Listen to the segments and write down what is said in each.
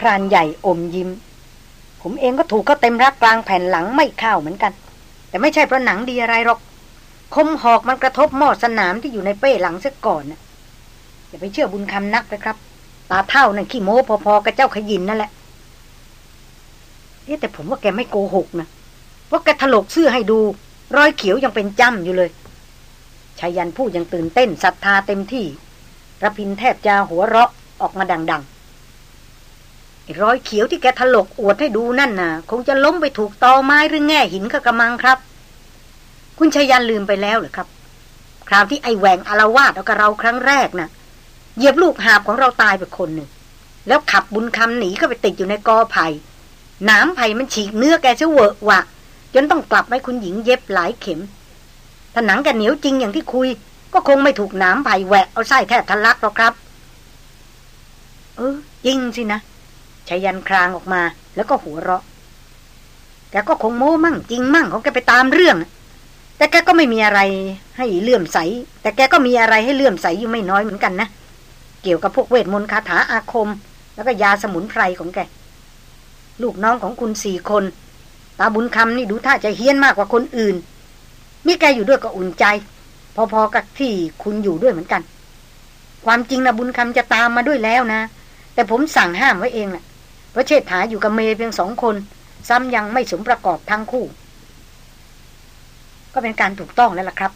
พรานใหญ่อมยิ้ม ผมเองก็ถูกเขาเต็มรักกลางแผ่นหลังไม่เข้าเหมือนกัน แต่ไม่ใช่เพราะหนังดีอะไรหรอก คมหอกมันกระทบหม้อสนามที่อยู่ในเป้หลังเสียก่อนนะอย่าไปเชื่อบุญคำนักนะครับ ตาเท่านั่นขี้โม้พอๆกับเจ้าขยินนั่นแหละเอ๊แต่ผมว่าแกไม่โกหกนะว่าแกถลกเสื้อให้ดู รอยเขียวยังเป็นจ้ำอยู่เลยชายันพูดยังตื่นเต้นศรัทธาเต็มที่ระพินแทบจะหัวเราะออกมาดัง ๆ รอยเขียวที่แกถลกอวดให้ดูนั่นน่ะ คงจะล้มไปถูกตอไม้หรือแง่หินกระมังครับ คุณชายันลืมไปแล้วเหรอครับ คราวที่ไอแหวงอารวาดเอากับเราครั้งแรกนะ่ะเหยียบลูกหาบของเราตายไปคนหนึ่งแล้วขับบุญคำหนีเข้าไปติดอยู่ในกอไผ่น้ำไผ่มันฉีกเนื้อแกเชเวอะวะจนต้องกลับให้คุณหญิงเย็บหลายเข็มถ้าหนังแกเหนียวจริงอย่างที่คุย ก็คงไม่ถูกน้ำไผ่แหวะเอาไส้แทบทะลักหรอกครับ เออจริงสินะ ชายันครางออกมาแล้วก็หัวเราะ แกก็คงโม้มั่งจริงมั่งของแกไปตามเรื่อง แต่แกก็ไม่มีอะไรให้เลื่อมใส แต่แกก็มีอะไรให้เลื่อมใสอยู่ไม่น้อยเหมือนกันนะ เกี่ยวกับพวกเวทมนต์คาถาอาคม แล้วก็ยาสมุนไพรของแก ลูกน้องของคุณสี่คน ตาบุญคำนี่ดูท่าจะเฮี้ยนมากกว่าคนอื่น มีแกอยู่ด้วยก็อุ่นใจ พอๆกับที่คุณอยู่ด้วยเหมือนกัน ความจริงนะบุญคำจะตามมาด้วยแล้วนะแต่ผมสั่งห้ามไว้เองแหละ เพราะเชษฐาอยู่กับเมย์เพียงสองคน ซ้ำยังไม่สมประกอบทั้งคู่ ก็เป็นการถูกต้องแล้วล่ะครับ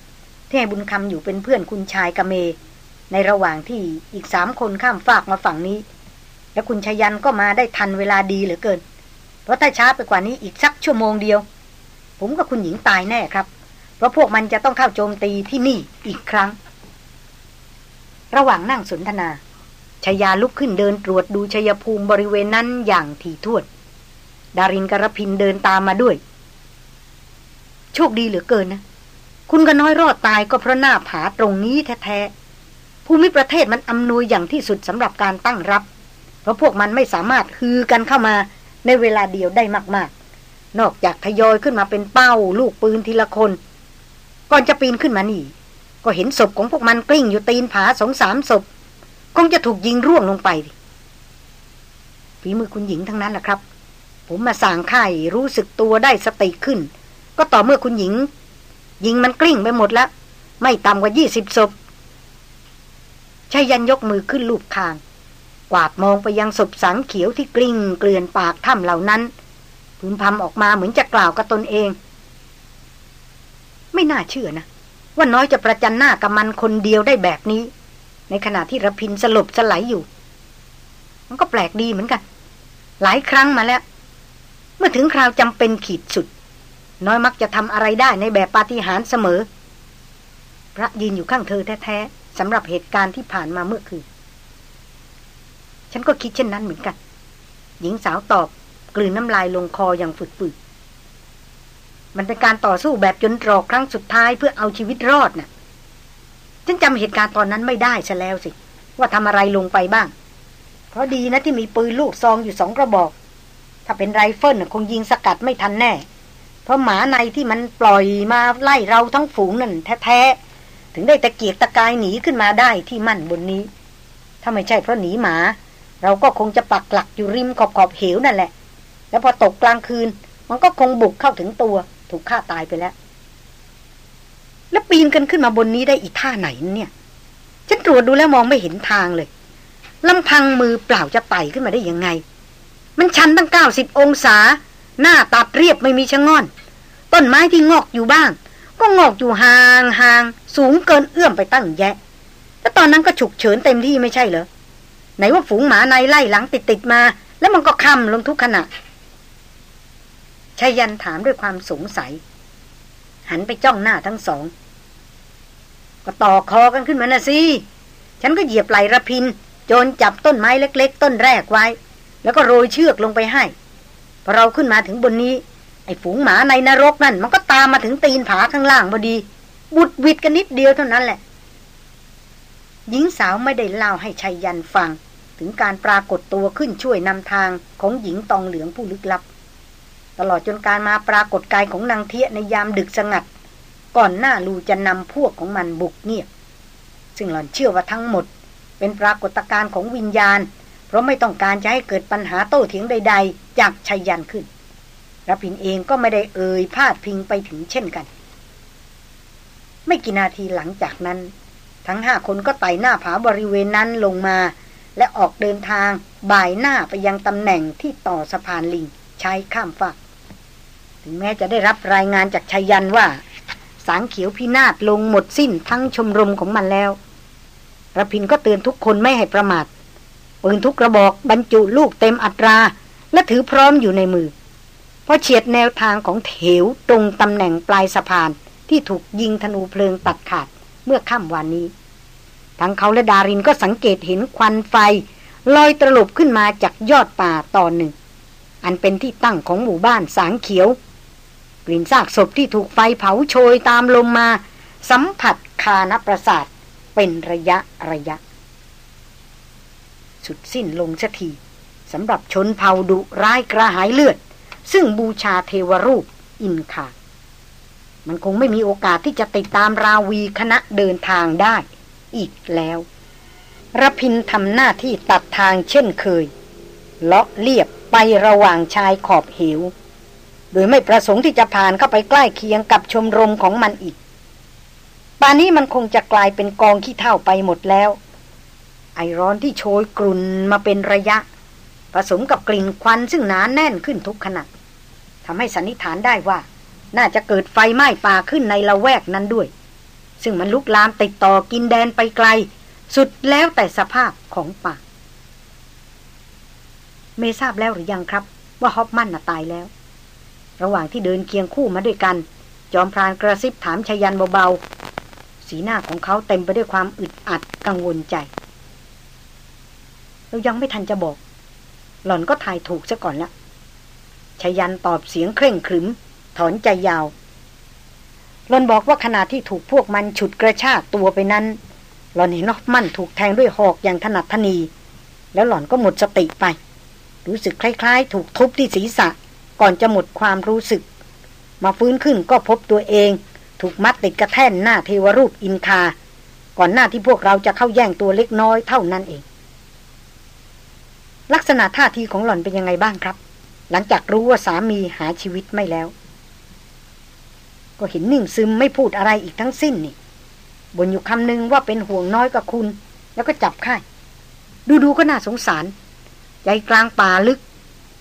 ที่ให้บุญคำอยู่เป็นเพื่อนคุณชายกับเมย์ในระหว่างที่อีกสามคนข้ามฟากมาฝั่งนี้ แล้วคุณชยันก็มาได้ทันเวลาดีเหลือเกิน เพราะถ้าช้าไปกว่านี้อีกสักชั่วโมงเดียว ผมกับคุณหญิงตายแน่ครับ เพราะพวกมันจะต้องเข้าโจมตีที่นี่อีกครั้ง ระหว่างนั่งสนทนา ชยาลุกขึ้นเดินตรวจดูชยภูมิบริเวณนั้นอย่างถี่ถ้วนดารินกระพินเดินตามมาด้วย โชคดีเหลือเกินนะ คุณก็น้อยรอดตายก็เพราะหน้าผาตรงนี้แท้ๆภูมิประเทศมันอำนวยอย่างที่สุดสำหรับการตั้งรับ เพราะพวกมันไม่สามารถฮือกันเข้ามาในเวลาเดียวได้มาก ๆ นอกจากทยอยขึ้นมาเป็นเป้า ลูกปืนทีละคน ก่อนจะปีนขึ้นมานี่ก็เห็นศพของพวกมันกลิ้งอยู่ตีนผาสองสามศพ คงจะถูกยิงร่วงลงไปฝีมือคุณหญิงทั้งนั้นแหละครับ ผมมาสั่งไข่รู้สึกตัวได้สติขึ้น ก็ต่อเมื่อคุณหญิง ยิงมันกลิ้งไปหมดแล้ว ไม่ต่ำกว่ายี่สิบศพชายันยกมือขึ้นลูบคาง กวาดมองไปยังศพสังเขียวที่กลิ้งเกลื่อนปากถ้ำเหล่านั้นพึมพำออกมาเหมือนจะกล่าวกับตนเอง ไม่น่าเชื่อนะ ว่าน้อยจะประจันหน้ากับมันคนเดียวได้แบบนี้ ในขณะที่ระพินสลบสลายอยู่ มันก็แปลกดีเหมือนกัน หลายครั้งมาแล้ว เมื่อถึงคราวจำเป็นขีดสุด น้อยมักจะทำอะไรได้ในแบบปาฏิหาริย์เสมอ พระยืนอยู่ข้างเธอแท้ๆสำหรับเหตุการณ์ที่ผ่านมาเมื่อคืน ฉันก็คิดเช่นนั้นเหมือนกัน หญิงสาวตอบกลืนน้ำลายลงคออย่างฝืดๆมันเป็นการต่อสู้แบบจนตรอกครั้งสุดท้ายเพื่อเอาชีวิตรอดนะ่ะ ฉันจำเหตุการณ์ตอนนั้นไม่ได้ซะแล้วสิ ว่าทำอะไรลงไปบ้าง เพราะดีนะที่มีปืนลูกซองอยู่สองกระบอก ถ้าเป็นไรเฟิลคงยิงสกัดไม่ทันแน่ เพราะหมาในที่มันปล่อยมาไล่เราทั้งฝูงนั่นแท้ๆ ถึงได้ตะเกียกตะกายหนีขึ้นมาได้ที่มั่นบนนี้ ถ้าไม่ใช่เพราะหนีหมา เราก็คงจะปักหลักอยู่ริมขอบขอบเหวนั่นแหละ แล้วพอตกกลางคืน มันก็คงบุกเข้าถึงตัว ถูกฆ่าตายไปแล้ว แล้วปีนกันขึ้นมาบนนี้ได้อีกท่าไหนเนี่ย ฉันตรวจดูแล้วมองไม่เห็นทางเลยลำพังมือเปล่าจะไต่ขึ้นมาได้ยังไง มันชันตั้งเก้าสิบองศา หน้าตัดเรียบไม่มีชะง่อน ต้นไม้ที่งอกอยู่บ้าง ก็งอกอยู่ห่างห่างสูงเกินเอื้อมไปตั้งแยะแล้วตอนนั้นก็ฉุกเฉินเต็มที่ไม่ใช่เหรอไหนว่าฝูงหมาในไล่หลังติดติดมา แล้วมันก็คำลงทุกขณะชายันถามด้วยความสงสัย หันไปจ้องหน้าทั้งสอง ก็ต่อคอกันขึ้นมานะสิฉันก็เหยียบไหลระพิน โจนจับต้นไม้เล็ก ๆ ต้นแรกไว้ แล้วก็โรยเชือกลงไปให้พอเราขึ้นมาถึงบนนี้ ไอ้ฝูงหมาในนรกนั่น มันก็ตามมาถึงตีนผาข้างล่างพอดีบุดวิดกันนิดเดียวเท่านั้นแหละ หญิงสาวไม่ได้เล่าให้ชัยยันฟัง ถึงการปรากฏตัวขึ้นช่วยนำทางของหญิงตองเหลืองผู้ลึกลับ ตลอดจนการมาปรากฏกายของนางเทียในยามดึกสงัด ก่อนหน้าลูจะนำพวกของมันบุกเงียบ ซึ่งหล่อนเชื่อว่าทั้งหมด เป็นปรากฏการณ์ของวิญญาณ เพราะไม่ต้องการจะให้เกิดปัญหาโต้เถียงใด ๆ จากชัยยันขึ้นรพินเองก็ไม่ได้เอ่ยพาดพิงไปถึงเช่นกัน ไม่กี่นาทีหลังจากนั้น ทั้งห้าคนก็ไต่หน้าผาบริเวณนั้นลงมา และออกเดินทางบ่ายหน้าไปยังตำแหน่งที่ต่อสะพานลิงใช้ข้ามฝักถึงแม้จะได้รับรายงานจากชัยยันว่า สางเขียวพินาศลงหมดสิ้นทั้งชมรมของมันแล้วระพินก็เตือนทุกคนไม่ให้ประมาทปืนทุกกระบอกบรรจุลูกเต็มอัตรา และถือพร้อมอยู่ในมือพอเฉียดแนวทางของเถวตรงตำแหน่งปลายสะพานที่ถูกยิงธนูเพลิงตัดขาดเมื่อค่ำวานนี้ ทั้งเขาและดารินก็สังเกตเห็นควันไฟ ลอยตลบขึ้นมาจากยอดป่าตอนหนึ่ง อันเป็นที่ตั้งของหมู่บ้านสางเขียว กลิ่นซากศพที่ถูกไฟเผาโชยตามลมมา สัมผัสคานประสาทเป็นระยะระยะ สุดสิ้นลงสัทีสำหรับชนเผ่าดุร้ายกระหายเลือด ซึ่งบูชาเทวรูปอินคามันคงไม่มีโอกาสที่จะติดตามราวีคณะเดินทางได้ อีกแล้วรพินทำหน้าที่ตัดทางเช่นเคย เลาะเลียบไประหว่างชายขอบเหว โดยไม่ประสงค์ที่จะผ่านเข้าไปใกล้เคียงกับชมรมของมันอีกป่านนี้มันคงจะกลายเป็นกองขี้เท่าไปหมดแล้ว ไอร้อนที่โชยกลุ่นมาเป็นระยะ ผสมกับกลิ่นควันซึ่งหนานแน่นขึ้นทุกขณะทำให้สันนิษฐานได้ว่า น่าจะเกิดไฟไหม้ป่าขึ้นในละแวกนั้นด้วย ซึ่งมันลุกลามติดต่อกินแดนไปไกล สุดแล้วแต่สภาพของป่า เมทราบแล้วหรือยังครับ ว่าฮอปมันน่ะตายแล้ว ระหว่างที่เดินเคียงคู่มาด้วยกัน จอมพรานกระซิบถามชยันเบาๆ สีหน้าของเขาเต็มไปด้วยความอึดอัดกังวลใจ เรายังไม่ทันจะบอก หล่อนก็ทายถูกซะก่อนละชยันตอบเสียงเคร่งครึม ถอนใจยาวหล่อนบอกว่าขณะที่ถูกพวกมันฉุดกระชากตัวไปนั้น หล่อนเห็นนอกมั่นถูกแทงด้วยหอกอย่างถนัดทนี แล้วหล่อนก็หมดสติไป รู้สึกคล้ายๆ ถูกทุบที่ศีรษะ ก่อนจะหมดความรู้สึก มาฟื้นขึ้นก็พบตัวเอง ถูกมัดติดกระแท่นหน้าเทวรูปอินคา ก่อนหน้าที่พวกเราจะเข้าแย่งตัวเล็กน้อยเท่านั้นเอง ลักษณะท่าทีของหล่อนเป็นยังไงบ้างครับ หลังจากรู้ว่าสามีหาชีวิตไม่แล้ว ก็เห็นนิ่งซึมไม่พูดอะไรอีกทั้งสิ้นนี่บนอยู่คำนึงว่าเป็นห่วงน้อยกับคุณ แล้วก็จับค่ายดูๆก็น่าสงสาร ใจกลางป่าลึก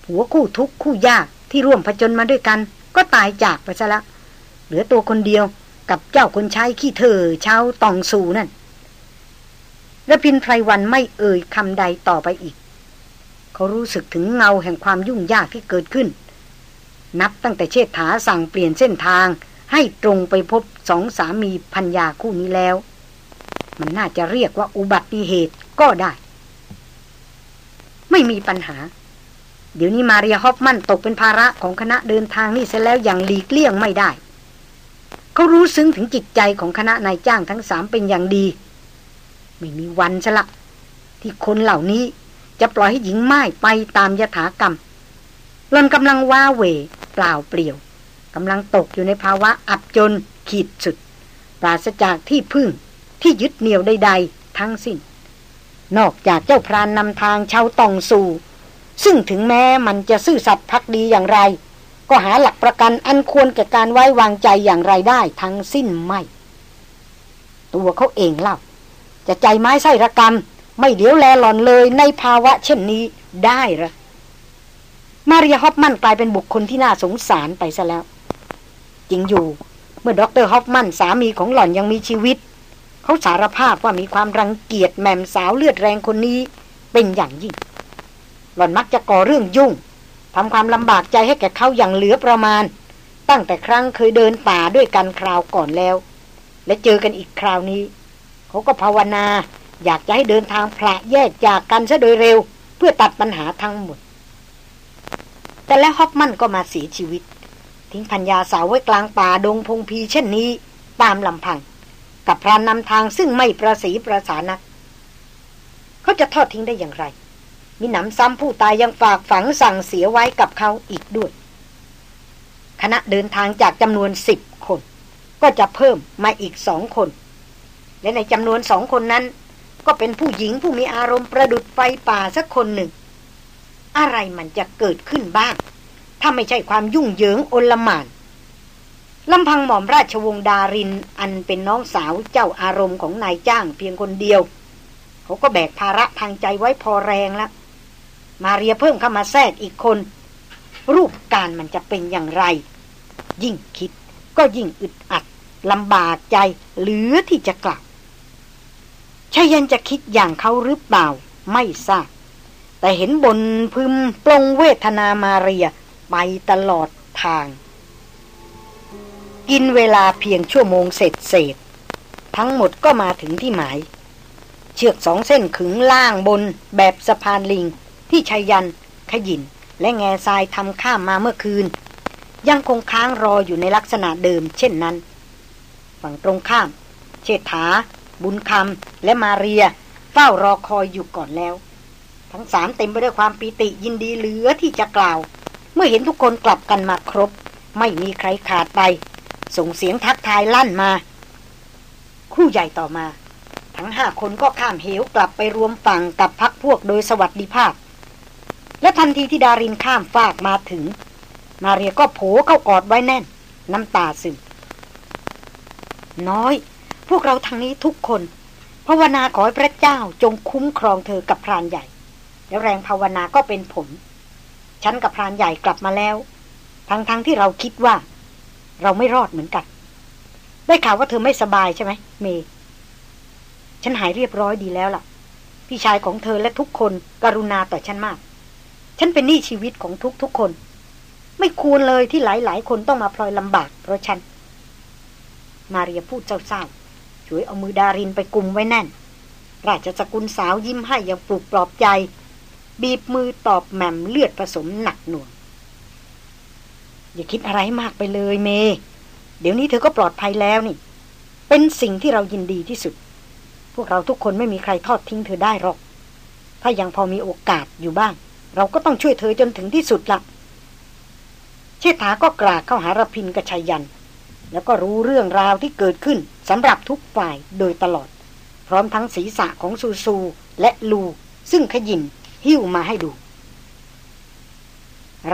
หัวคู่ทุกคู่ยาก ที่ร่วมผจญมาด้วยกัน ก็ตายจากไปซะแล้วเหลือตัวคนเดียวกับเจ้าคนใช้ขี้เธอเช้าตองสูนั่นระพินไพรวันไม่เอ่ยคำใดต่อไปอีก เขารู้สึกถึงเงาแห่งความยุ่งยากที่เกิดขึ้น นับตั้งแต่เชษฐาสั่งเปลี่ยนเส้นทาง ให้ตรงไปพบสองสามีพัญญาคู่นี้แล้ว มันน่าจะเรียกว่าอุบัติเหตุก็ได้ ไม่มีปัญหา เดี๋ยวนี้มาเรียฮอฟมันตกเป็นภาระของคณะเดินทางนี่เสียแล้วอย่างหลีกเลี่ยงไม่ได้ เขารู้ซึ้งถึงจิตใจของคณะนายจ้างทั้งสามเป็นอย่างดี ไม่มีวันชละ ที่คนเหล่านี้จะปล่อยให้หญิงไม้ไปตามยถากรรมหลอนกำลังว้าเหวเปล่าเปลี่ยวกำลังตกอยู่ในภาวะอับจนขีดสุด ปราศจากที่พึ่งที่ยึดเหนี่ยวใด ๆ ทั้งสิ้น นอกจากเจ้าพรานนำทางชาวตองสู่ ซึ่งถึงแม้มันจะซื่อสัตย์ภักดีอย่างไร ก็หาหลักประกันอันควรแก่การไว้วางใจอย่างไรได้ทั้งสิ้นไม่ ตัวเขาเองเล่า จะใจไม้ไส้ระกรรม ไม่เหลียวแลหล่อนเลยในภาวะเช่นนี้ได้หรอมาเรีย ฮอฟมันกลายเป็นบุคคลที่น่าสงสารไปซะแล้ว จริงอยู่ เมื่อด็อกเตอร์ฮอฟมันสามีของหล่อนยังมีชีวิต เขาสารภาพว่ามีความรังเกียจแม่มสาวเลือดแรงคนนี้เป็นอย่างยิ่ง หล่อนมักจะก่อเรื่องยุ่งทำความลำบากใจให้แก่เขาอย่างเหลือประมาณ ตั้งแต่ครั้งเคยเดินป่าด้วยกันคราวก่อนแล้ว และเจอกันอีกคราวนี้ เขาก็ภาวนา อยากจะให้เดินทางพระแยกจากกันซะโดยเร็ว เพื่อตัดปัญหาทั้งหมด แต่แล้วฮอปมันก็มาเสียชีวิต ทิ้งพัญญาสาวไว้กลางป่าดงพงพีเช่นนี้ ตามลำพัง กับพรานนำทางซึ่งไม่ประสีประสานักเขาจะทอดทิ้งได้อย่างไร มีหนำซ้ำผู้ตายยังฝากฝังสั่งเสียไว้กับเขาอีกด้วย คณะเดินทางจากจำนวนสิบคน ก็จะเพิ่มมาอีกสองคน และในจำนวนสองคนนั้น ก็เป็นผู้หญิงผู้มีอารมณ์ประดุดไฟป่าสักคนหนึ่ง อะไรมันจะเกิดขึ้นบ้าง ถ้าไม่ใช่ความยุ่งเหยิงอลมานลำพังหม่อมราชวงศ์ดารินอันเป็นน้องสาวเจ้าอารมณ์ของนายจ้างเพียงคนเดียว เขาก็แบกภาระทางใจไว้พอแรงแล้ว มาเรียเพิ่มเข้ามาแทรกอีกคน รูปการมันจะเป็นอย่างไร ยิ่งคิดก็ยิ่งอึดอัดลำบากใจเหลือที่จะกลับชายันจะคิดอย่างเขาหรือเปล่า ไม่ทราบ แต่เห็นบนพึมปลงเวทนามาเรียไปตลอดทาง กินเวลาเพียงชั่วโมงเสร็จเสร็จทั้งหมดก็มาถึงที่หมาย เชือกสองเส้นขึงล่างบนแบบสะพานลิง ที่ชายัน ขยิน และแง่ทรายทำข้ามมาเมื่อคืน ยังคงค้างรออยู่ในลักษณะเดิม เช่นนั้น ฝั่งตรงข้าม เชษฐา บุญคำและมาเรีย เฝ้ารอคอยอยู่ก่อนแล้ว ทั้งสามเต็มไปด้วยความปีติยินดีเหลือที่จะกล่าว เมื่อเห็นทุกคนกลับกันมาครบ ไม่มีใครขาดไป ส่งเสียงทักทายลั่นมาคู่ใหญ่ต่อมาทั้งห้าคนก็ข้ามเหวกลับไปรวมฝั่งกับพักพวกโดยสวัสดิภาพ และทันทีที่ดารินข้ามฟากมาถึง มาเรียก็โผเข้ากอดไว้แน่น น้ำตาซึมน้อย พวกเราทางนี้ทุกคนภาวนาขอให้พระเจ้าจงคุ้มครองเธอกับพรานใหญ่ แล้วแรงภาวนาก็เป็นผล ฉันกับพรานใหญ่กลับมาแล้ว ทั้งๆทที่เราคิดว่า เราไม่รอดเหมือนกัน ได้ข่าวว่าเธอไม่สบายใช่ไหมเมย์ฉันหายเรียบร้อยดีแล้วล่ะ พี่ชายของเธอและทุกคนกรุณาต่อฉันมาก ฉันเป็นหนี้ชีวิตของทุกทุกคน ไม่ควรเลยที่หลายๆ คนต้องมาพลอยลำบากเพราะฉัน มาเรียพูดเศร้าๆช่วยเอามือดารินไปกุมไว้แน่น ราชสกุลสาวยิ้มให้อย่างปลุกปลอบใจ บีบมือตอบแหม่มเลือดผสมหนักหน่วง อย่าคิดอะไรมากไปเลยเม เดี๋ยวนี้เธอก็ปลอดภัยแล้วนี่ เป็นสิ่งที่เรายินดีที่สุด พวกเราทุกคนไม่มีใครทอดทิ้งเธอได้หรอก ถ้ายังพอมีโอกาสอยู่บ้าง เราก็ต้องช่วยเธอจนถึงที่สุดละเชษฐาก็กราเข้าหารพินกับชัยยัน แล้วก็รู้เรื่องราวที่เกิดขึ้นสำหรับทุกฝ่ายโดยตลอด พร้อมทั้งศีรษะของซูซูและลูซึ่งขยินหิ้วมาให้ดู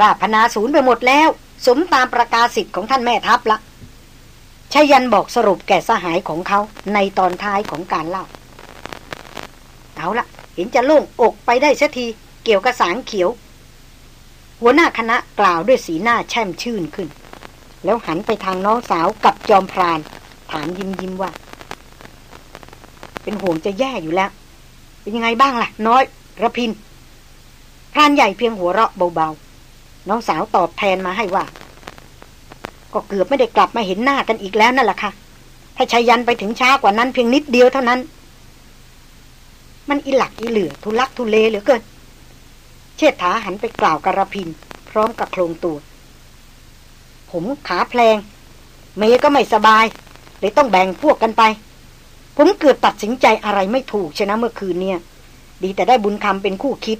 ราพนาศูนย์ไปหมดแล้ว สมตามประกาศสิทธิ์ของท่านแม่ทัพละชยันบอกสรุปแก่สหายของเขาในตอนท้ายของการเล่า เอาละเห็นจะโล่งอกไปได้สักที กี่ยวกับสางเขียว หัวหน้าคณะกล่าวด้วยสีหน้าแช่มชื่นขึ้น แล้วหันไปทางน้องสาวกับจอมพราน ถามยิ้มยิ้มว่า เป็นห่วงจะแย่อยู่แล้ว เป็นยังไงบ้างล่ะ น้อยระพินพรานใหญ่เพียงหัวเราะเบาๆ น้องสาวตอบแทนมาให้ว่า ก็เกือบไม่ได้กลับมาเห็นหน้ากันอีกแล้วนั่นแหละค่ะ ถ้าชายันไปถึงช้ากว่านั้นเพียงนิดเดียวเท่านั้น มันอิหลักอิเหลือทุลักทุเลเหลือเกิน เชิดถาหันไปกล่าวกระพิน พร้อมกับโครงตัว ผมขาแพลง เมย์ก็ไม่สบายเลยต้องแบ่งพวกกันไป ผมเกิดตัดสินใจอะไรไม่ถูกชนะเมื่อคืนเนี่ย ดีแต่ได้บุญคำเป็นคู่คิด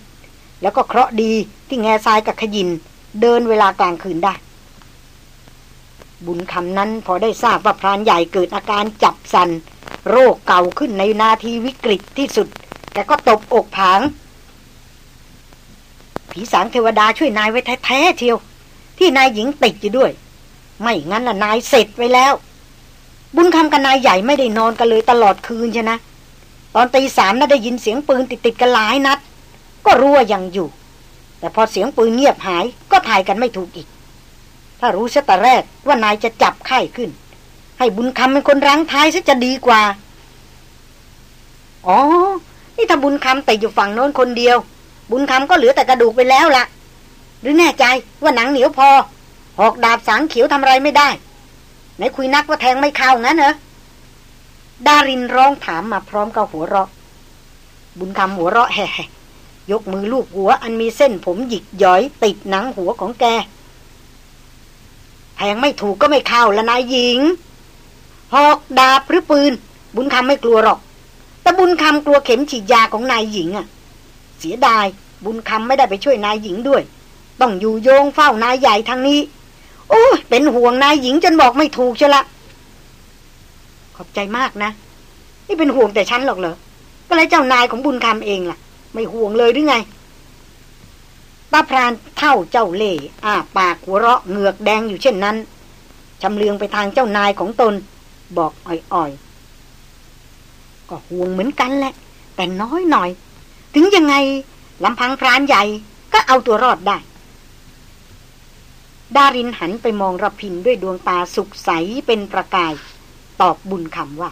แล้วก็เคราะดีที่แง่ทรายกับขยิน เดินเวลากลางคืนได้ บุญคำนั้นพอได้ทราบว่าพรานใหญ่เกิดอาการจับสัน โรคเก่าขึ้นในนาทีวิกฤตที่สุด แต่ก็ตบอกผาง ผีสางเทวดาช่วยนายไว้แท้ๆเทียว ที่นายหญิงติดอยู่ด้วย ไม่งั้นล่ะนายเสร็จไปแล้ว บุญคำกับนายใหญ่ไม่ได้นอนกันเลยตลอดคืนใช่นะ ตอนตีสามน่าได้ยินเสียงปืนติดติดกันหลายนัด ก็รู้ว่ายังอยู่ แต่พอเสียงปืนเงียบหายก็ถ่ายกันไม่ถูกอีก ถ้ารู้ซะแต่แรกว่านายจะจับไข้ขึ้น ให้บุญคำเป็นคนรั้งท้ายซะจะดีกว่า อ๋อ นี่ถ้าบุญคำติดอยู่ฝั่งโน้นคนเดียว บุญคำก็เหลือแต่กระดูกไปแล้วละ่ะ หรือแน่ใจว่าหนังเหนียวพอ หอกดาบสางเขียวทำอะไรไม่ได้ไหนคุยนักว่าแทงไม่เข้างั้นเหรอดารินร้องถามมาพร้อมกับหัวเราะ บุญคำหัวเราะแห่ยกมือลูกหัวอันมีเส้นผมหยิกย้อยติดหนังหัวของแกแทงไม่ถูกก็ไม่เข้าละนายหญิง หอกดาบหรือปืน บุญคำไม่กลัวหรอก แต่บุญคำกลัวเข็มฉีดยาของนายหญิงอะ่ะ เสียดาย บุญคำไม่ได้ไปช่วยนายหญิงด้วย ต้องอยู่โยงเฝ้านายใหญ่ทางนี้ โอ้เป็นห่วงนายหญิงจนบอกไม่ถูกเชละ ขอบใจมากนะ นี่เป็นห่วงแต่ฉันหรอกเหรอก็เลยเจ้านายของบุญคำเองล่ะ ไม่ห่วงเลยหรือไงตาพรานเท่าเจ้าเล่อ้าปากหัวเราะเหงือกแดงอยู่เช่นนั้นจำเลืองไปทางเจ้านายของตน บอกอ่อยๆ ก็ห่วงเหมือนกันแหละ แต่น้อยหน่อย ถึงยังไงลำพังพรานใหญ่ก็เอาตัวรอดได้ ดารินหันไปมองระพินด้วยดวงตาสุกใสเป็นประกาย ตอบบุญคำว่า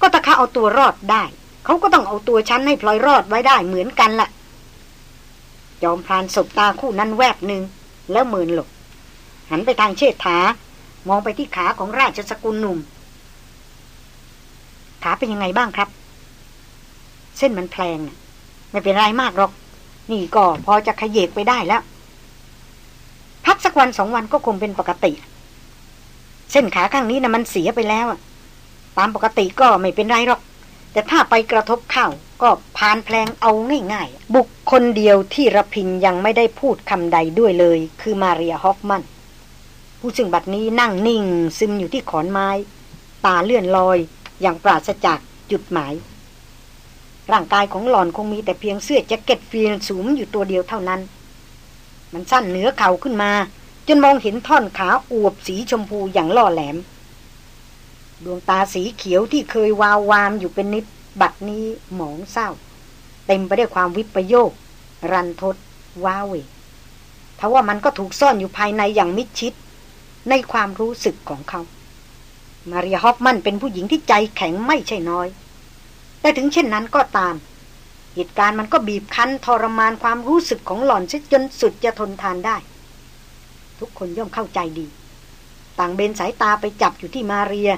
ก็ถ้าเขาเอาตัวรอดได้ เขาก็ต้องเอาตัวฉันให้พลอยรอดไว้ได้เหมือนกันละ่ะจอมพรานสบตาคู่นั้นแวบหนึ่งแล้วเมินหลบหันไปทางเชิดถามองไปที่ขาของราชสกุลหนุ่ม ขาเป็นยังไงบ้างครับ เส้นมันแพลงไม่เป็นไรมากหรอก นี่ก็พอจะขยเยกไปได้แล้ว พักสักวันสองวันก็คงเป็นปกติ เส้นขาข้างนี้นะมันเสียไปแล้วตามปกติก็ไม่เป็นไรหรอก แต่ถ้าไปกระทบเข้าก็พานแพลงเอาง่ายๆ บุคคลเดียวที่ระพินยังไม่ได้พูดคำใดด้วยเลย คือมาเรียฮอฟมันผู้ซึ่งบัดนี้นั่งนิ่งซึมอยู่ที่ขอนไม้ ตาเลื่อนลอยอย่างปราศจากจุดหมาย ร่างกายของหล่อนคงมีแต่เพียงเสื้อแจ็คเก็ตฟีนสูงอยู่ตัวเดียวเท่านั้น มันสั้นเหนือเข่าขึ้นมา จนมองเห็นท่อนขาอวบสีชมพูอย่างล่อแหลม ดวงตาสีเขียวที่เคยวาววามอยู่เป็นนิดบัดนี้หมองเศร้า เต็มไปด้วยความวิปโยค รันทดว้าเวทว่ามันก็ถูกซ่อนอยู่ภายในอย่างมิดชิด ในความรู้สึกของเขา มาริฮอฟมันเป็นผู้หญิงที่ใจแข็งไม่ใช่น้อย แต่ถึงเช่นนั้นก็ตาม เหตุการณ์มันก็บีบคั้นทรมานความรู้สึกของหล่อนจนสุดจะทนทานได้ ทุกคนย่อมเข้าใจดี ต่างเบนสายตาไปจับอยู่ที่มาเรีย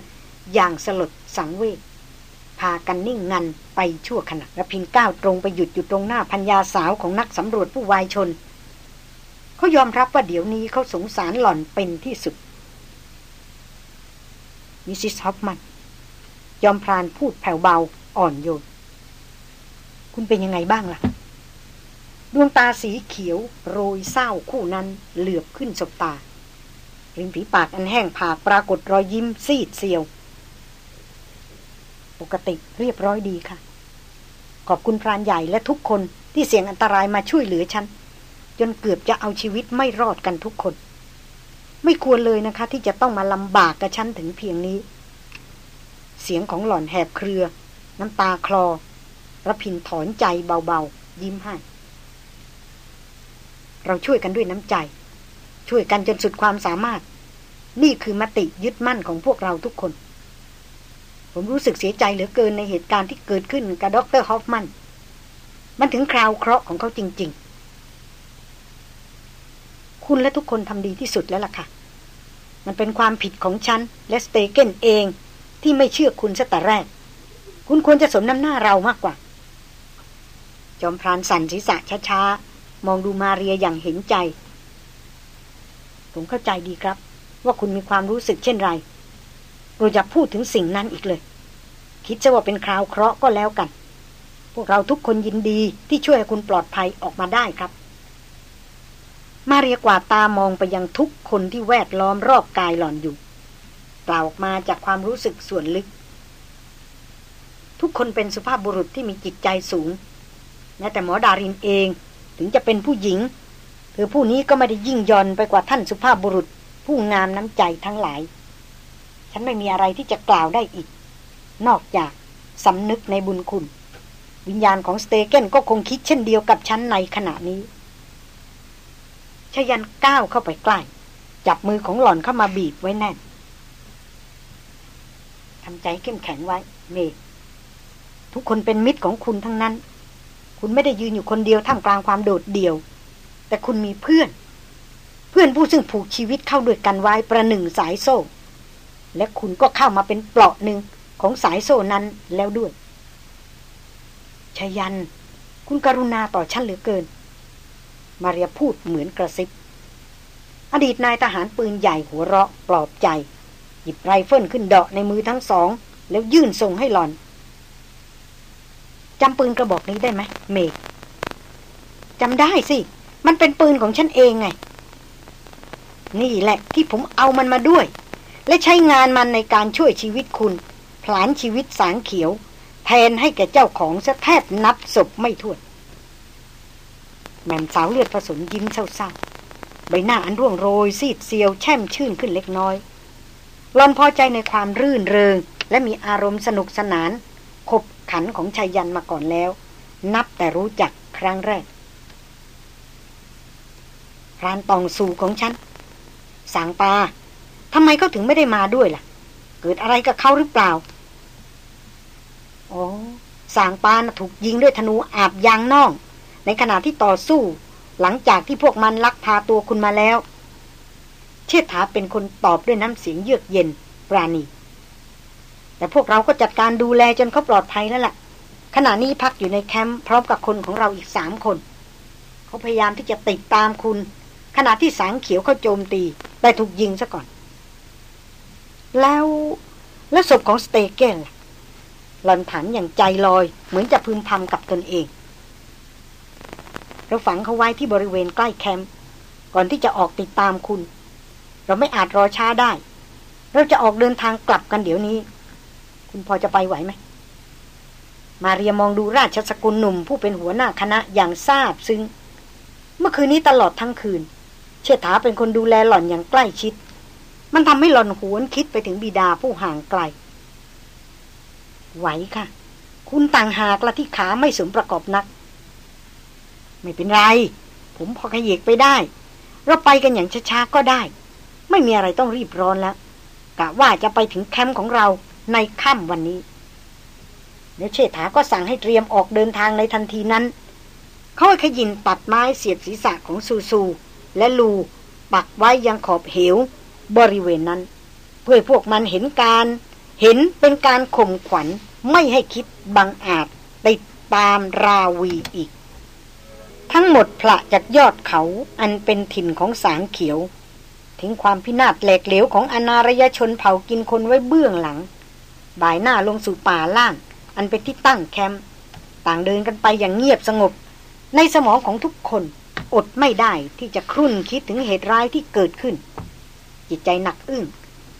อย่างสลดสังเวชพากันนิ่งงันไปชั่วขณะและพินก้าวตรงไปหยุดอยู่ตรงหน้าพัญญาสาวของนักสำรวจผู้วายชน เขายอมรับว่าเดี๋ยวนี้เขาสงสารหล่อนเป็นที่สุดมิสซิสฮอฟมัน จอมพรานพูดแผ่วเบา อ่อนโยน คุณเป็นยังไงบ้างล่ะ ดวงตาสีเขียว โรยเศร้าคู่นั้นเหลือบขึ้นสบตา ริมฝีปากอันแห้งผากปรากฏรอยยิ้มซีดเซียว ปกติเรียบร้อยดีค่ะ ขอบคุณพรานใหญ่และทุกคนที่เสี่ยงอันตรายมาช่วยเหลือฉัน จนเกือบจะเอาชีวิตไม่รอดกันทุกคน ไม่ควรเลยนะคะ ที่จะต้องมาลำบากกับฉันถึงเพียงนี้ เสียงของหล่อนแหบเครือ น้ำตาคลอระพินถอนใจเบาๆ ยิ้มให้ เราช่วยกันด้วยน้ำใจ ช่วยกันจนสุดความสามารถ นี่คือมติยึดมั่นของพวกเราทุกคน ผมรู้สึกเสียใจเหลือเกินในเหตุการณ์ที่เกิดขึ้นกับดรฮอฟมัน มันถึงคราวเคราะห์ของเขาจริง ๆ คุณและทุกคนทำดีที่สุดแล้วล่ะค่ะ มันเป็นความผิดของฉันและสเตเกนเองที่ไม่เชื่อคุณซะแต่แรก คุณควรจะสมน้ำหน้าเรามากกว่า จอมพรานสั่นศีรษะช้าๆ มองดูมาเรียอย่างเห็นใจ ผมเข้าใจดีครับ ว่าคุณมีความรู้สึกเช่นไรเราจะพูดถึงสิ่งนั้นอีกเลย คิดจะว่าเป็นคราวเคราะห์ก็แล้วกัน พวกเราทุกคนยินดีที่ช่วยให้คุณปลอดภัยออกมาได้ครับ มาเรียกว่าตามองไปยังทุกคนที่แวดล้อมรอบกายหล่อนอยู่กล่าวออกมาจากความรู้สึกส่วนลึก ทุกคนเป็นสุภาพบุรุษที่มีจิตใจสูงแม้แต่หมอดารินเอง ถึงจะเป็นผู้หญิงเธอผู้นี้ก็ไม่ได้ยิ่งยอนไปกว่าท่านสุภาพบุรุษ ผู้งามน้ำใจทั้งหลาย ฉันไม่มีอะไรที่จะกล่าวได้อีก นอกจากสำนึกในบุญคุณ วิญญาณของสเตเกนก็คงคิดเช่นเดียวกับฉันในขณะนี้ชยันก้าวเข้าไปใกล้ จับมือของหล่อนเข้ามาบีบไว้แน่นทำใจเข้มแข็งไว้ เม ทุกคนเป็นมิตรของคุณทั้งนั้น คุณไม่ได้ยืนอยู่คนเดียวท่ามกลางความโดดเดี่ยว แต่คุณมีเพื่อน เพื่อนผู้ซึ่งผูกชีวิตเข้าด้วยกันไว้ประหนึ่งสายโซ่ และคุณก็เข้ามาเป็นเปลาะหนึ่งของสายโซ่นั้นแล้วด้วยชยัน คุณกรุณาต่อฉันเหลือเกิน มาเรียพูดเหมือนกระซิบ อดีตนายทหารปืนใหญ่หัวเราะปลอบใจ หยิบไรเฟิลขึ้นเดาะในมือทั้งสอง แล้วยื่นส่งให้หลอน จำปืนกระบอกนี้ได้ไหมเมกจำได้สิ มันเป็นปืนของฉันเองไง นี่แหละที่ผมเอามันมาด้วย และใช้งานมันในการช่วยชีวิตคุณ ผลานชีวิตสางเขียว แทนให้แก่เจ้าของซะแทบนับศพไม่ถ้วนแม่มสาวเลือดผสมยิ้มเศร้าๆ ใบหน้าอันร่วงโรย ซีดเซียว แช่มชื่นขึ้นเล็กน้อยหลอนพอใจในความรื่นเริง และมีอารมณ์สนุกสนาน ขันของชายยันมาก่อนแล้ว นับแต่รู้จักครั้งแรกรานตองสูของฉัน สางปาทำไมเขาถึงไม่ได้มาด้วยล่ะ เกิดอะไรกับเขาหรือเปล่าอ๋อสางปานะถูกยิงด้วยธนูอาบยางน่อง ในขณะที่ต่อสู้ หลังจากที่พวกมันลักพาตัวคุณมาแล้ว เชิดถาเป็นคนตอบด้วยน้ำเสียงเยือกเย็น ปราณี แต่พวกเราก็จัดการดูแลจนเขาปลอดภัยแล้วล่ะ ขณะนี้พักอยู่ในแคมป์พร้อมกับคนของเราอีกสามคน เขาพยายามที่จะติดตามคุณ ขณะที่สางเขียวเขาโจมตี แต่ถูกยิงซะก่อน แล้วแล้วศพของสเตเกนล่ะหลอนถามอย่างใจลอย เหมือนจะพึมพำกับตนเองเราฝังเขาไว้ที่บริเวณใกล้แคมป์ก่อนที่จะออกติดตามคุณ เราไม่อาจรอช้าได้ เราจะออกเดินทางกลับกันเดี๋ยวนี้ คุณพอจะไปไหวไหม มาเรียมองดูราชสกุลหนุ่มผู้เป็นหัวหน้าคณะอย่างทราบซึ้ง เมื่อคืนนี้ตลอดทั้งคืน เชษฐาเป็นคนดูแลหล่อนอย่างใกล้ชิด มันทำให้หล่อนหวนคิดไปถึงบิดาผู้ห่างไกล ไหวค่ะ คุณต่างหากละที่ขาไม่สมประกอบนัก ไม่เป็นไร ผมพอขยเยกไปได้ เราไปกันอย่างช้าๆก็ได้ ไม่มีอะไรต้องรีบร้อนแล้วกะว่าจะไปถึงแคมป์ของเรา ในค่ำวันนี้เดี๋ยวเชษฐาก็สั่งให้เตรียมออกเดินทางในทันทีนั้น เขาขยินตัดไม้เสียบศีรษะของซูซู และลูปักไว้ยังขอบเหว บริเวณนั้น เพื่อพวกมันเห็นการ เห็นเป็นการข่มขวัญไม่ให้คิดบังอาจติดตามราวีอีก ทั้งหมดพละจากยอดเขาอันเป็นถิ่นของสางเขียวทิ้งความพินาศแหลกเหลวของอนารยชนเผ่ากินคนไว้เบื้องหลัง บ่ายหน้าลงสู่ป่าล่าง อันเป็นที่ตั้งแคมป์ต่างเดินกันไปอย่างเงียบสงบ ในสมองของทุกคนอดไม่ได้ที่จะครุ่นคิดถึงเหตุร้ายที่เกิดขึ้น จิตใจหนักอึ้ง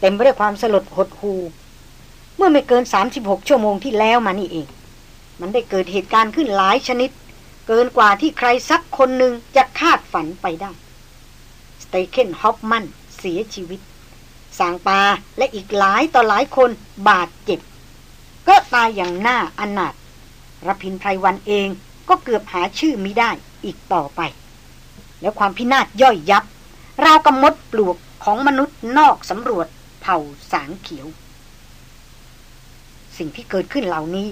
เต็มไปด้วยความสลดหดหูเมื่อไม่เกิน 36 ชั่วโมงที่แล้วมานี่เอง มันได้เกิดเหตุการณ์ขึ้นหลายชนิด เกินกว่าที่ใครสักคนหนึ่งจะคาดฝันไปได้ สเตเคนฮอปมันเสียชีวิต สางปาและอีกหลายต่อหลายคนบาดเจ็บ ก็ตายอย่างหน่าอนาถรพินไพรวันเองก็เกือบหาชื่อมิได้อีกต่อไป แล้วความพินาศย่อยยับ ราวกำมดปลวกของมนุษย์นอกสำรวจเผ่าสางเขียว สิ่งที่เกิดขึ้นเหล่านี้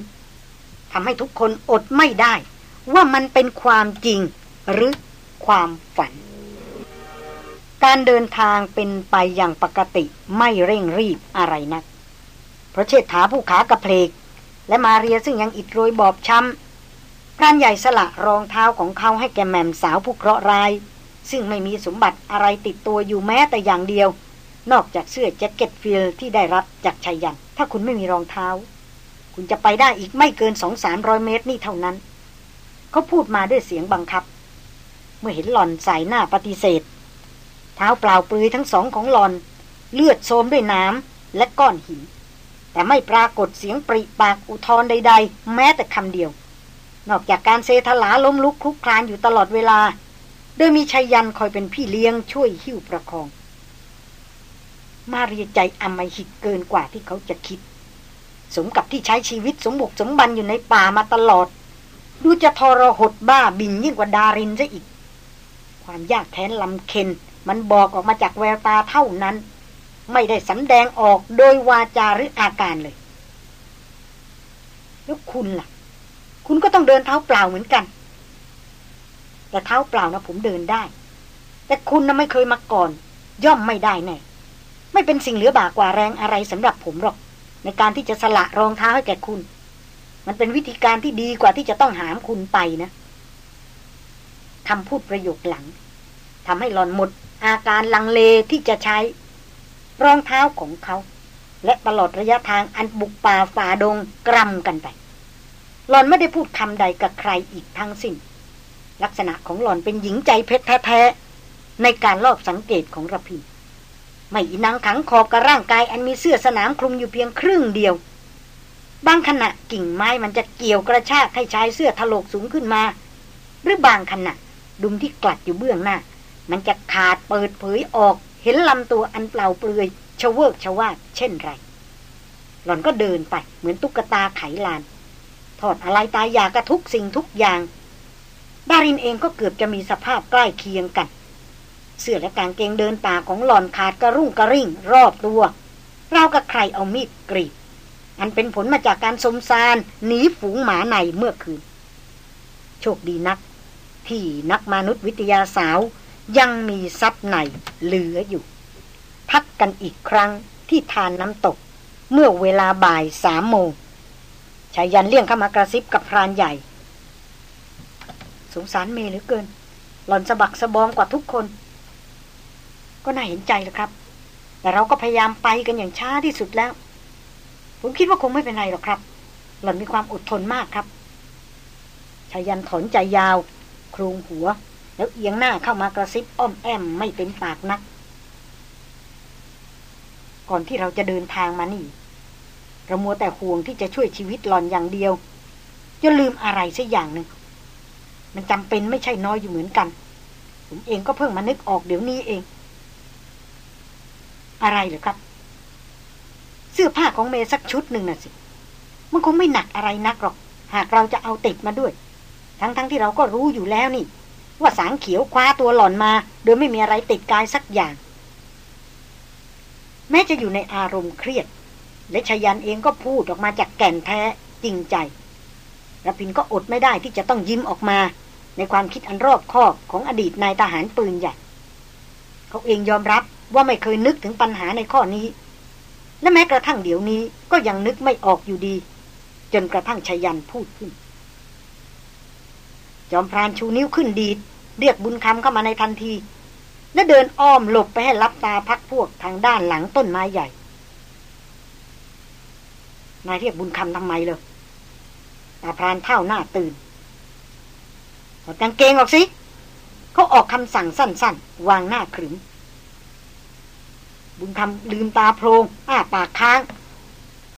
ทำให้ทุกคนอดไม่ได้ ว่ามันเป็นความจริงหรือความฝัน การเดินทางเป็นไปอย่างปกติไม่เร่งรีบอะไรนัก เพราะเชษฐาผู้ขากะเผลก และมาเรียซึ่งยังอิดโรยบอบช้ำพรานใหญ่สละรองเท้าของเขาให้แก่แหม่มสาวผู้เคราะห์ร้าย ซึ่งไม่มีสมบัติอะไรติดตัวอยู่แม้แต่อย่างเดียว นอกจากเสื้อแจ็คเก็ต field ที่ได้รับจากไชยยันต์ ถ้าคุณไม่มีรองเท้า คุณจะไปได้อีกไม่เกินสองสามร้อยเมตรนี่เท่านั้น เขาพูดมาด้วยเสียงบังคับ เมื่อเห็นหล่อนส่ายหน้าปฏิเสธ ท้าเปล่าปลือยทั้งสองของหลอน เลือดโซมด้วยน้ำและก้อนหิน แต่ไม่ปรากฏเสียงปริปากอุทธรใด ๆ แม้แต่คำเดียว นอกจากการเซทลาล้มลุกคลุกคลานอยู่ตลอดเวลา โดยมีชายันคอยเป็นพี่เลี้ยงช่วยหิ้วประคอง มาเรียใจอำมหิตเกินกว่าที่เขาจะคิด สมกับที่ใช้ชีวิตสมบุกสมบันอยู่ในป่ามาตลอด ดูจะทรหดบ้าบินยิ่งกว่าดารินซะอีกความยากแค้นลำเค็น มันบอกออกมาจากแววตาเท่านั้น ไม่ได้สำแดงออกโดยวาจาหรืออาการเลย แล้วคุณล่ะ คุณก็ต้องเดินเท้าเปล่าเหมือนกัน แต่เท้าเปล่านะผมเดินได้ แต่คุณนะไม่เคยมาก่อน ย่อมไม่ได้แน่ไม่เป็นสิ่งเหลือบากว่าแรงอะไรสำหรับผมหรอก ในการที่จะสละรองเท้าให้แก่คุณ มันเป็นวิธีการที่ดีกว่าที่จะต้องหามคุณไปนะคำพูดประโยคหลังทำให้หลอนหมด อาการลังเลที่จะใช้ รองเท้าของเขา และตลอดระยะทางอันบุกป่าฝ่าดงกรำกันไป หลอนไม่ได้พูดคำใดกับใครอีกทั้งสิ้น ลักษณะของหลอนเป็นหญิงใจเพชรแท้ๆในการลอบสังเกตของระพินไม่อีนังขังคอกับร่างกายอันมีเสื้อสนามคลุมอยู่เพียงครึ่งเดียว บางขณะกิ่งไม้มันจะเกี่ยวกระชากให้ชายเสื้อถลกสูงขึ้นมา หรือบางขณะดุมที่กลัดอยู่เบื้องหน้า มันจะขาดเปิดเผยออก เห็นลำตัวอันเปล่าเปลือยชเวกชวาดเช่นไร หล่อนก็เดินไปเหมือนตุ๊กตาไขลาน ถอดอะไรตายอยากกระทุกสิ่งทุกอย่าง ดารินเองก็เกือบจะมีสภาพใกล้เคียงกัน เสื้อและกางเกงเดินป่าของหล่อนขาดกระรุ่งกระริ่ง รอบตัวราวกับใครเอามีดกรีดอันเป็นผลมาจากการสมสารหนีฝูงหมาในเมื่อคืน โชคดีนัก ที่นักมนุษยวิทยาสาว ยังมีทรัพย์ในเหลืออยู่ พักกันอีกครั้งที่ทานน้ำตก เมื่อเวลาบ่ายสามโมงชายันเลี่ยงเข้ามากระซิบกับพรานใหญ่ สงสารเมย์เหลือเกิน หล่อนสะบักสะบอมกว่าทุกคน ก็น่าเห็นใจแล้วครับ แต่เราก็พยายามไปกันอย่างช้าที่สุดแล้ว ผมคิดว่าคงไม่เป็นไรหรอกครับ หล่อนมีความอดทนมากครับชายันถอนใจยาว ครูงหัว แล้วเอียงหน้าเข้ามากระซิบอ้อมแอมไม่เป็นปากนัก ก่อนที่เราจะเดินทางมานี่เรามัวแต่ห่วงที่จะช่วยชีวิตหล่อนอย่างเดียวจนลืมอะไรสักอย่างหนึ่งมันจำเป็นไม่ใช่น้อยอยู่เหมือนกัน ผมเองก็เพิ่งมานึกออกเดี๋ยวนี้เองอะไรเหรอครับ เสื้อผ้าของเมย์สักชุดหนึ่งน่ะสิ มันคงไม่หนักอะไรนักหรอก หากเราจะเอาติดมาด้วย ทั้งๆทที่เราก็รู้อยู่แล้วนี่ ว่าสางเขียวคว้าตัวหล่อนมา โดยไม่มีอะไรติดกายสักอย่าง แม้จะอยู่ในอารมณ์เครียด และชยันเองก็พูดออกมาจากแก่นแท้จริงใจรพินก็อดไม่ได้ที่จะต้องยิ้มออกมา ในความคิดอันรอบคอบของอดีตนายทหารปืนใหญ่เขาเองยอมรับว่าไม่เคยนึกถึงปัญหาในข้อนี้ และแม้กระทั่งเดี๋ยวนี้ก็ยังนึกไม่ออกอยู่ดี จนกระทั่งชยันพูดขึ้น จอมพรานชูนิ้วขึ้นดีด เรียกบุญคำเข้ามาในทันที และเดินอ้อมหลบไปให้รับตาพักพวกทางด้านหลังต้นไม้ใหญ่ นายเรียกบุญคำทำไมเลยตาพรานเท่าหน้าตื่นถอดกางเกงออกสิ เขาออกคำสั่งสั้น ๆ วางหน้าขรึม บุญคำลืมตาโพรงอ้าปากค้าง